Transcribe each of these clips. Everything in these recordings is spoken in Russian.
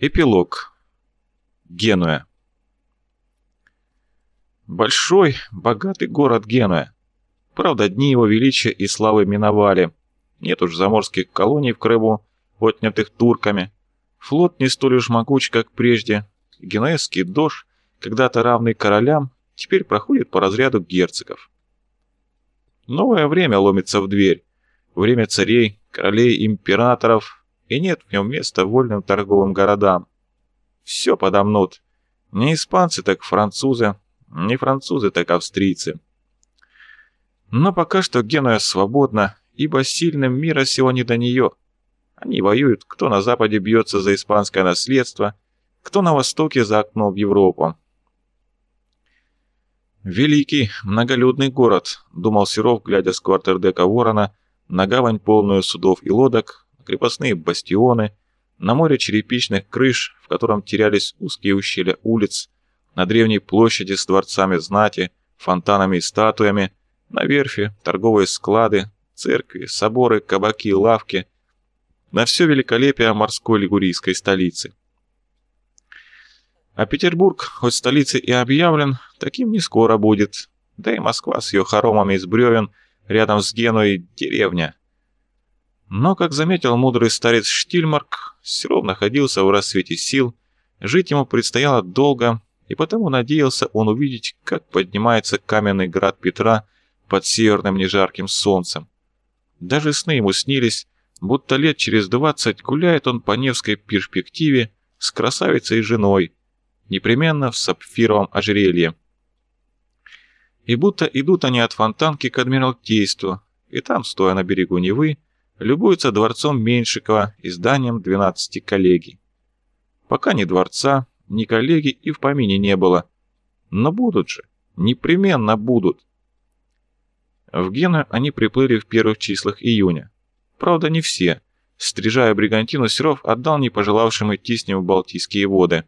Эпилог. Генуя. Большой, богатый город Генуя. Правда, дни его величия и славы миновали. Нет уж заморских колоний в Крыму, отнятых турками. Флот не столь уж могуч, как прежде. Генуэзский дождь, когда-то равный королям, теперь проходит по разряду герцогов. Новое время ломится в дверь. Время царей, королей, императоров, и нет в нем места вольным торговым городам. Все подомнут. Не испанцы, так французы, не французы, так австрийцы. Но пока что Генуя свободна, ибо сильным мира сего не до нее. Они воюют, кто на западе бьется за испанское наследство, кто на востоке за окно в Европу. «Великий, многолюдный город», — думал Серов, глядя с квартердека Ворона на гавань, полную судов и лодок, крепостные бастионы, на море черепичных крыш, в котором терялись узкие ущелья улиц, на древней площади с дворцами знати, фонтанами и статуями, на верфи, торговые склады, церкви, соборы, кабаки, лавки, на все великолепие морской лигурийской столицы. А Петербург, хоть столицей и объявлен, таким не скоро будет. Да и Москва с ее хоромами из бревен, рядом с Генуей деревня. Но, как заметил мудрый старец Штильмарк, Серов находился в рассвете сил, жить ему предстояло долго, и потому надеялся он увидеть, как поднимается каменный град Петра под северным нежарким солнцем. Даже сны ему снились, будто лет через двадцать гуляет он по Невской перспективе с красавицей и женой, непременно в сапфировом ожерелье. И будто идут они от фонтанки к Адмиралтейству, и там, стоя на берегу Невы, любуется дворцом Меньшикова и зданием 12 коллегий. Пока ни дворца, ни коллеги и в помине не было. Но будут же, непременно будут. В Гену они приплыли в первых числах июня. Правда, не все. Стрижая бригантину, Серов отдал не пожелавшим идти с ним в Балтийские воды.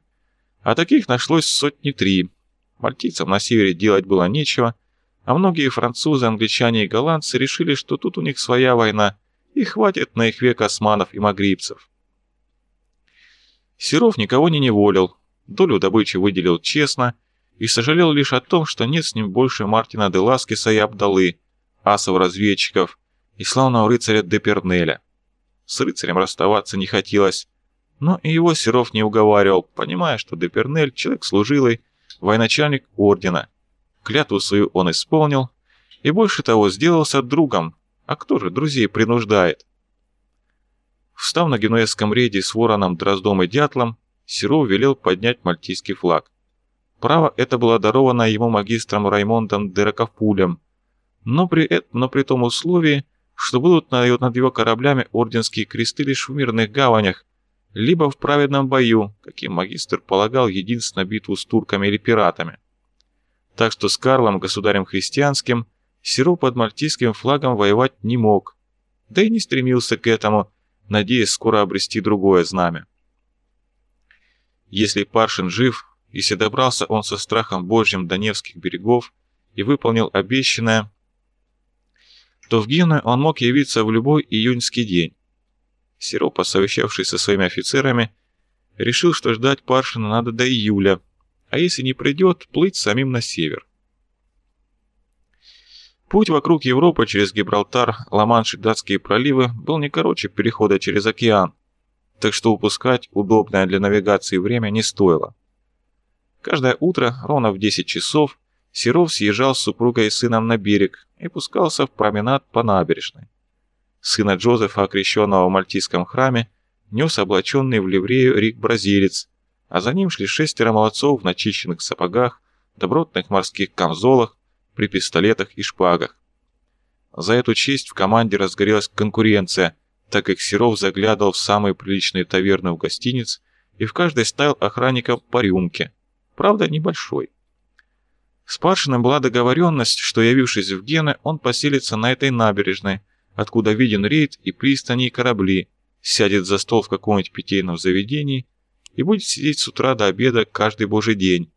А таких нашлось сотни три. Мальтийцам на севере делать было нечего, а многие французы, англичане и голландцы решили, что тут у них своя война – и хватит на их век османов и магрибцев. Серов никого не неволил, долю добычи выделил честно и сожалел лишь о том, что нет с ним больше Мартина де Ласкиса и Абдалы, асов-разведчиков и славного рыцаря Депернеля. С рыцарем расставаться не хотелось, но и его Серов не уговаривал, понимая, что Депернель — человек служилый, военачальник ордена. Клятву свою он исполнил и больше того сделался другом, а кто же друзей принуждает? Встав на генуэзском рейде с вороном, дроздом и дятлом, Серов велел поднять мальтийский флаг. Право это было даровано ему магистром Раймондом Деракапулем, но при, но при том условии, что будут над его кораблями орденские кресты лишь в мирных гаванях, либо в праведном бою, каким магистр полагал единственно битву с турками или пиратами. Так что с Карлом, государем христианским, Серов под мальтийским флагом воевать не мог, да и не стремился к этому, надеясь скоро обрести другое знамя. Если Паршин жив, если добрался он со страхом Божьим до Невских берегов и выполнил обещанное, то в Гену он мог явиться в любой июньский день. Серов, посовещавшись со своими офицерами, решил, что ждать Паршина надо до июля, а если не придет, плыть самим на север. Путь вокруг Европы через Гибралтар, Ла-Манш и датские проливы был не короче перехода через океан, так что упускать удобное для навигации время не стоило. Каждое утро, ровно в 10 часов, Серов съезжал с супругой и сыном на берег и пускался в променад по набережной. Сына Джозефа, окрещенного в мальтийском храме, нес облаченный в ливрею Рик-бразилец, а за ним шли шестеро молодцов в начищенных сапогах, добротных морских камзолах, при пистолетах и шпагах. За эту честь в команде разгорелась конкуренция, так как Серов заглядывал в самые приличные таверны в гостиниц и в каждой ставил охранникам по рюмке, правда небольшой. С Паршиным была договоренность, что, явившись в Гены, он поселится на этой набережной, откуда виден рейд и пристани и корабли, сядет за стол в каком-нибудь питейном заведении и будет сидеть с утра до обеда каждый божий день.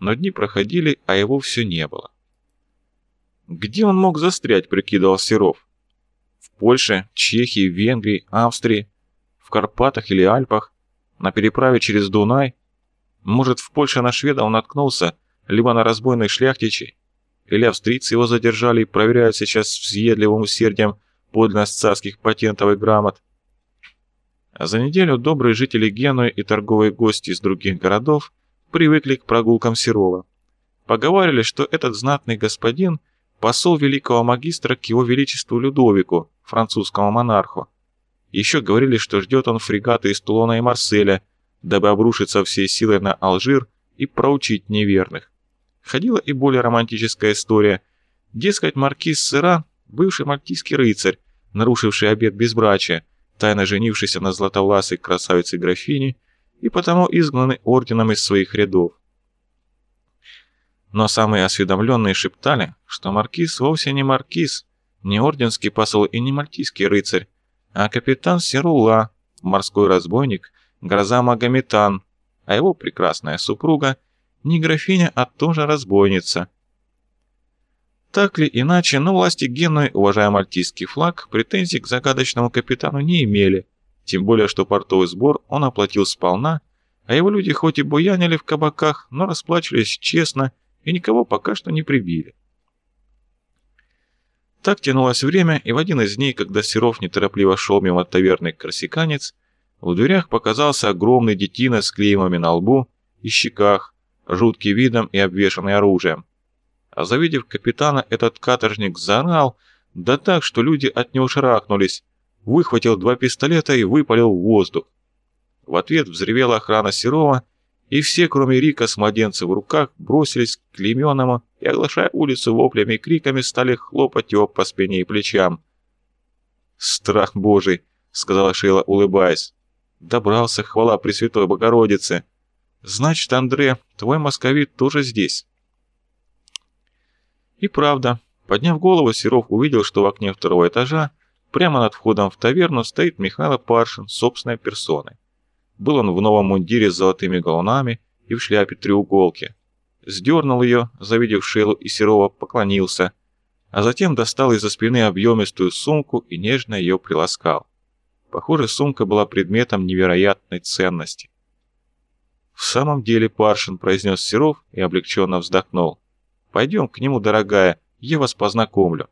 Но дни проходили, а его все не было. Где он мог застрять, прикидывал Серов? В Польше, Чехии, Венгрии, Австрии, в Карпатах или Альпах, На переправе через Дунай? Может, в Польше на шведов наткнулся, либо на разбойных шляхтичей? Или австрийцы его задержали и проверяют сейчас с въедливым усердием подлинность царских патентов и грамот? А за неделю добрые жители Генуи и торговые гости из других городов привыкли к прогулкам Серова. Поговаривали, что этот знатный господин – посол великого магистра к его величеству Людовику, французскому монарху. Еще говорили, что ждет он фрегаты из Тулона и Марселя, дабы обрушиться всей силой на Алжир и проучить неверных. Ходила и более романтическая история. Дескать, маркиз Сыра – бывший мальтийский рыцарь, нарушивший обет безбрачия, тайно женившийся на златовласой красавице-графине и потому изгнанный орденом из своих рядов. Но самые осведомленные шептали, что маркиз вовсе не маркиз, не орденский посол и не мальтийский рыцарь, а капитан Серула, морской разбойник, гроза Магометан, а его прекрасная супруга не графиня, а тоже разбойница – так ли иначе, но власти Генуи, уважая мальтийский флаг, претензий к загадочному капитану не имели, тем более что портовый сбор он оплатил сполна, а его люди хоть и буянили в кабаках, но расплачивались честно и никого пока что не прибили. Так тянулось время, и в один из дней, когда Серов неторопливо шел мимо таверны «Корсиканец», в дверях показался огромный детина с клеймами на лбу и щеках, жуткий видом и обвешанный оружием. А завидев капитана, этот каторжник заорал, да так, что люди от него шарахнулись, выхватил два пистолета и выпалил в воздух. В ответ взревела охрана Серова, и все, кроме Рика с младенцем в руках, бросились к Клеменному и, оглашая улицу воплями и криками, стали хлопать его по спине и плечам. «Страх Божий!» — сказала Шейла, улыбаясь. «Добрался, хвала Пресвятой Богородице! Значит, Андре, твой московит тоже здесь!» И правда, подняв голову, Серов увидел, что в окне второго этажа, прямо над входом в таверну, стоит Михаил Паршин собственной персоной. Был он в новом мундире с золотыми галунами и в шляпе треуголки. Сдернул ее, завидев Шелу и Серова, поклонился, а затем достал из-за спины объемистую сумку и нежно ее приласкал. Похоже, сумка была предметом невероятной ценности. «В самом деле, Паршин», — произнес Серов и облегченно вздохнул. Пойдем к нему, дорогая, я вас познакомлю».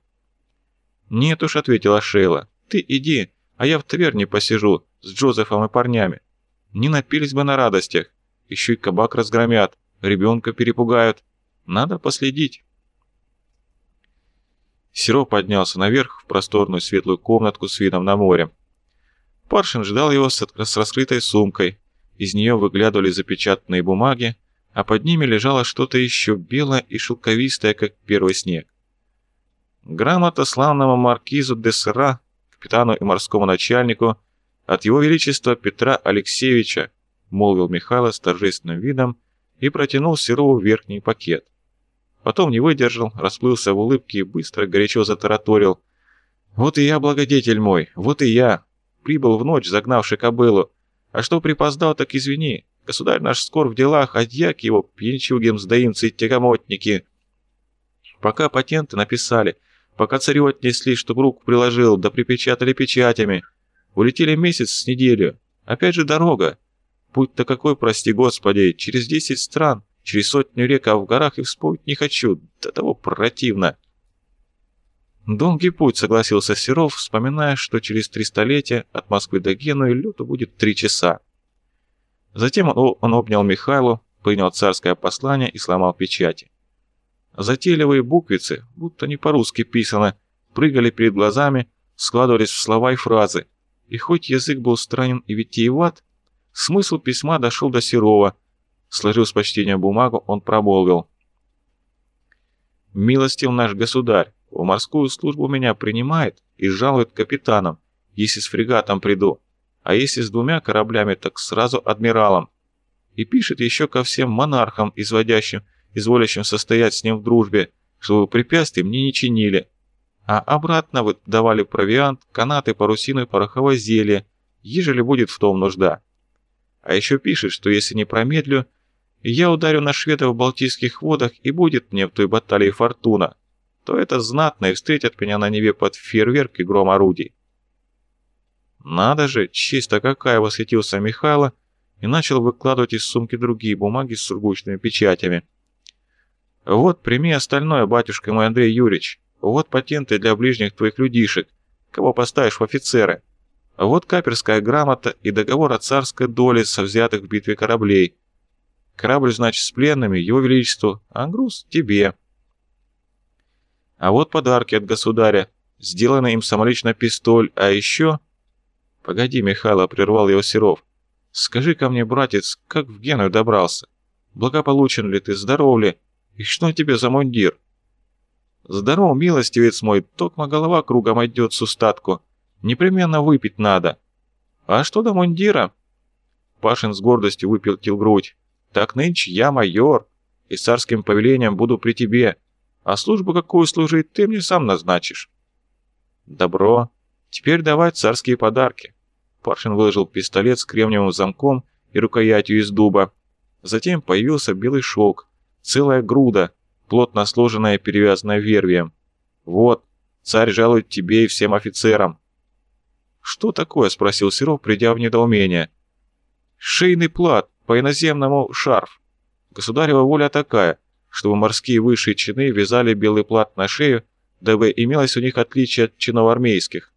«Нет уж», — ответила Шейла, — «ты иди, а я в таверне посижу с Джозефом и парнями. Не напились бы на радостях, еще и кабак разгромят, ребенка перепугают. Надо последить». Серо поднялся наверх в просторную светлую комнатку с видом на море. Паршин ждал его с, раскрытой сумкой. Из нее выглядывали запечатанные бумаги, а под ними лежало что-то еще белое и шелковистое, как первый снег. Грамота славному маркизу де Сера, капитану и морскому начальнику, от его величества Петра Алексеевича, молвил Михайло с торжественным видом и протянул Серову верхний пакет. Потом не выдержал, расплылся в улыбке и быстро, горячо затараторил. «Вот и я, благодетель мой, вот и я! Прибыл в ночь, загнавший кобылу. А что припоздал, так извини. Государь наш скор в делах, а дьяк его, пьянчуги, мздоимцы и тягомотники. Пока патенты написали, пока царю отнесли, чтоб руку приложил, да припечатали печатями. Улетели месяц с неделю. Опять же дорога. Путь-то какой, прости господи, через десять стран, через сотню рек, а в горах и вспомнить не хочу. До того противно. Долгий путь, согласился Серов, вспоминая, что через три столетия от Москвы до Генуи лету будет три часа. Затем он обнял Михайлу, принял царское послание и сломал печати. Затейливые буквицы, будто не по-русски писано, прыгали перед глазами, складывались в слова и фразы. И хоть язык был странен и витиеват, смысл письма дошел до Серова. Сложив с почтением бумагу, он промолвил. «Милостив наш государь, в морскую службу меня принимает и жалует капитаном, если с фрегатом приду а если с двумя кораблями, так сразу адмиралом. И пишет еще ко всем монархам, изводящим, изволящим состоять с ним в дружбе, чтобы препятствий мне не чинили. А обратно вы давали провиант, канаты, парусину и пороховое зелье, ежели будет в том нужда. А еще пишет, что если не промедлю, я ударю на шведов в Балтийских водах и будет мне в той баталии фортуна, то это знатно и встретят меня на Неве под фейерверк и гром орудий. «Надо же, чисто какая!» — восхитился Михайло и начал выкладывать из сумки другие бумаги с сургучными печатями. «Вот, прими остальное, батюшка мой Андрей Юрьевич. Вот патенты для ближних твоих людишек, кого поставишь в офицеры. Вот каперская грамота и договор о царской доле со взятых в битве кораблей. Корабль, значит, с пленными, его величеству, а груз тебе. А вот подарки от государя, сделанный им самолично пистоль, а еще... Погоди, Михайло, прервал его Серов. скажи ко мне, братец, как в Геную добрался? Благополучен ли ты, здоров ли? И что тебе за мундир? Здоров, милостивец мой, токма голова кругом идет с устатку. Непременно выпить надо. А что до мундира? Пашин с гордостью выпил грудь. Так нынче я майор, и царским повелением буду при тебе, а службу какую служить ты мне сам назначишь. Добро. Теперь давай царские подарки. Паршин выложил пистолет с кремниевым замком и рукоятью из дуба. Затем появился белый шелк, целая груда, плотно сложенная и перевязанная вервием. Вот, царь жалует тебе и всем офицерам. «Что такое?» — спросил Серов, придя в недоумение. «Шейный плат, по-иноземному шарф. Государева воля такая, чтобы морские высшие чины вязали белый плат на шею, дабы имелось у них отличие от чинов армейских».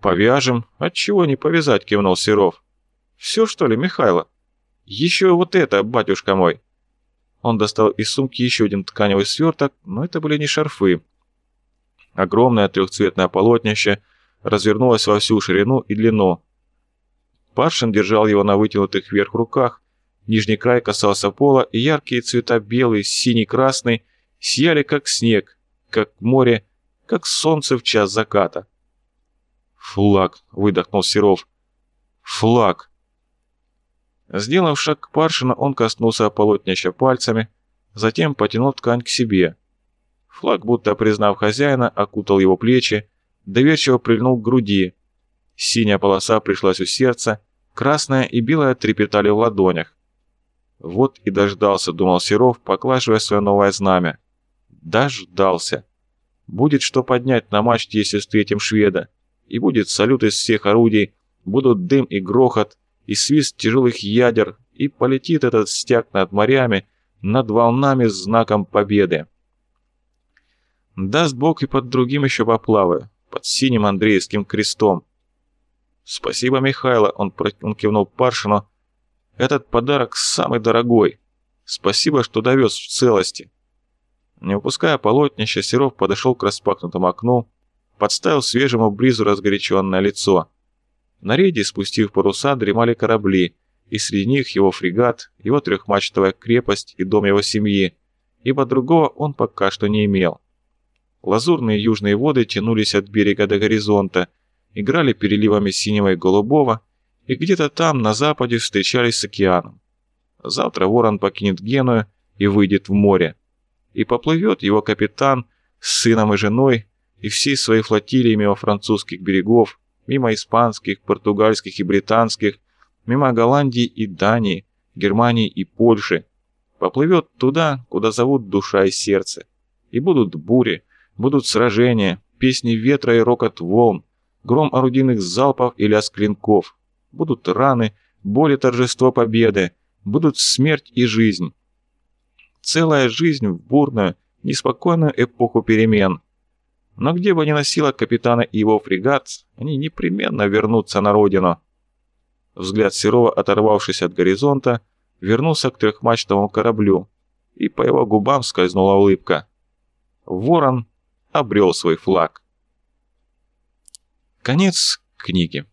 «Повяжем. Отчего не повязать?» — кивнул Серов. «Все, что ли, Михайло? Еще вот это, батюшка мой!» Он достал из сумки еще один тканевый сверток, но это были не шарфы. Огромное трехцветное полотнище развернулось во всю ширину и длину. Паршин держал его на вытянутых вверх руках, нижний край касался пола, и яркие цвета белый, синий, красный сияли как снег, как море, как солнце в час заката. «Флаг!» — выдохнул Серов. «Флаг!» Сделав шаг к Паршину, он коснулся полотнища пальцами, затем потянул ткань к себе — Флаг, будто признав хозяина, окутал его плечи, доверчиво прильнул к груди. Синяя полоса пришлась у сердца, красная и белая трепетали в ладонях. Вот и дождался, думал Серов, поклаживая свое новое знамя. Дождался. Будет что поднять на мачте, если встретим шведа. И будет салют из всех орудий, будут дым и грохот, и свист тяжелых ядер, и полетит этот стяг над морями, над волнами с знаком победы. Даст Бог и под другим еще поплаваю, под синим Андреевским крестом. Спасибо, Михайло, он, кивнул Паршину. Этот подарок самый дорогой. Спасибо, что довез в целости. Не упуская полотнища, Серов подошел к распахнутому окну, подставил свежему бризу разгоряченное лицо. На рейде, спустив паруса, дремали корабли, и среди них его фрегат, его трехмачтовая крепость и дом его семьи, ибо другого он пока что не имел. Лазурные южные воды тянулись от берега до горизонта, играли переливами синего и голубого, и где-то там, на западе, встречались с океаном. Завтра ворон покинет Геную и выйдет в море. И поплывет его капитан с сыном и женой и всей своей флотилией мимо французских берегов, мимо испанских, португальских и британских, мимо Голландии и Дании, Германии и Польши. Поплывет туда, куда зовут душа и сердце. И будут бури, Будут сражения, песни ветра и рокот волн, гром орудийных залпов и лязг клинков. Будут раны, боли торжество победы, будут смерть и жизнь. Целая жизнь в бурную, неспокойную эпоху перемен. Но где бы ни носила капитана и его фрегат, они непременно вернутся на родину. Взгляд Серова, оторвавшись от горизонта, вернулся к трехмачтовому кораблю, и по его губам скользнула улыбка. Ворон обрел свой флаг. Конец книги.